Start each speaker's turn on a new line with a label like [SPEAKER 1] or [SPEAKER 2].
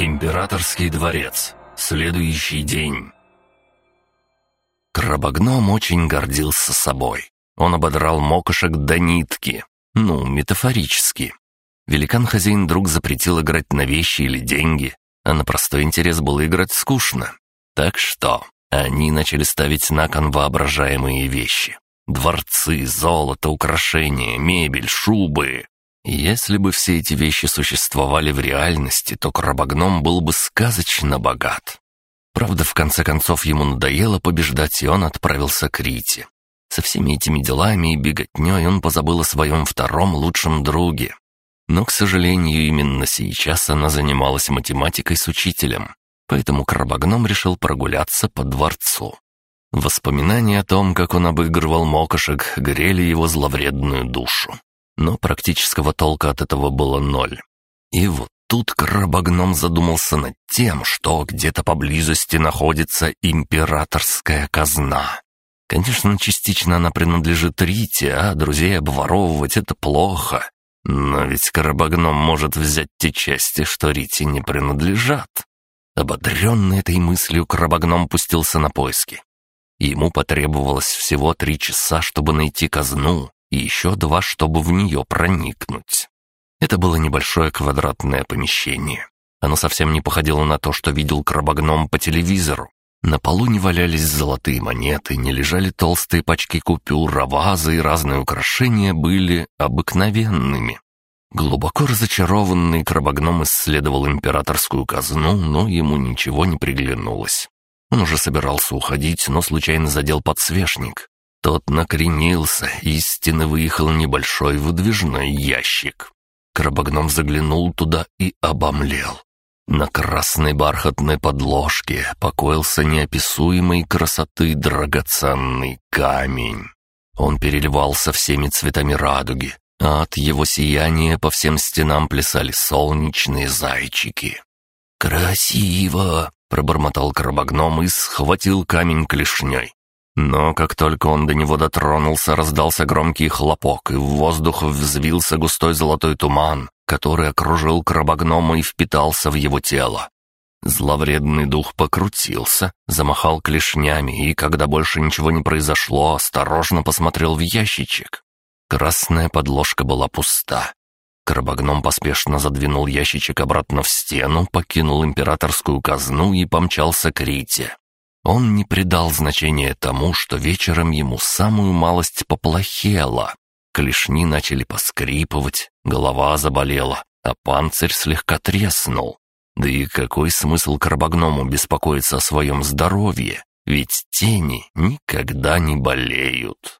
[SPEAKER 1] Императорский дворец. Следующий день. Крабогном очень гордился собой. Он ободрал мокошек до нитки. Ну, метафорически. Великан-хозяин вдруг запретил играть на вещи или деньги, а на простой интерес было играть скучно. Так что они начали ставить на кон воображаемые вещи. Дворцы, золото, украшения, мебель, шубы. Если бы все эти вещи существовали в реальности, то крабогном был бы сказочно богат. Правда, в конце концов ему надоело побеждать, и он отправился к Рите. Со всеми этими делами и беготней он позабыл о своем втором лучшем друге. Но, к сожалению, именно сейчас она занималась математикой с учителем, поэтому крабогном решил прогуляться по дворцу. Воспоминания о том, как он обыгрывал мокошек, грели его зловредную душу но практического толка от этого было ноль. И вот тут крабогном задумался над тем, что где-то поблизости находится императорская казна. Конечно, частично она принадлежит Рите, а друзей обворовывать — это плохо. Но ведь крабогном может взять те части, что Рите не принадлежат. Ободренный этой мыслью, крабогном пустился на поиски. Ему потребовалось всего три часа, чтобы найти казну, и еще два, чтобы в нее проникнуть. Это было небольшое квадратное помещение. Оно совсем не походило на то, что видел крабогном по телевизору. На полу не валялись золотые монеты, не лежали толстые пачки купюр, а вазы и разные украшения были обыкновенными. Глубоко разочарованный крабогном исследовал императорскую казну, но ему ничего не приглянулось. Он уже собирался уходить, но случайно задел подсвечник. Тот накренился, и из стены выехал небольшой выдвижной ящик. Крабогном заглянул туда и обомлел. На красной бархатной подложке покоился неописуемой красоты драгоценный камень. Он переливался всеми цветами радуги, а от его сияния по всем стенам плясали солнечные зайчики. «Красиво!» — пробормотал крабогном и схватил камень клешней. Но как только он до него дотронулся, раздался громкий хлопок, и в воздух взвился густой золотой туман, который окружил крабогнома и впитался в его тело. Зловредный дух покрутился, замахал клешнями и, когда больше ничего не произошло, осторожно посмотрел в ящичек. Красная подложка была пуста. Крабогном поспешно задвинул ящичек обратно в стену, покинул императорскую казну и помчался к Рите. Он не придал значения тому, что вечером ему самую малость поплохело. Клешни начали поскрипывать, голова заболела, а панцирь слегка треснул. Да и какой смысл крабогному беспокоиться о своем здоровье? Ведь тени никогда не болеют.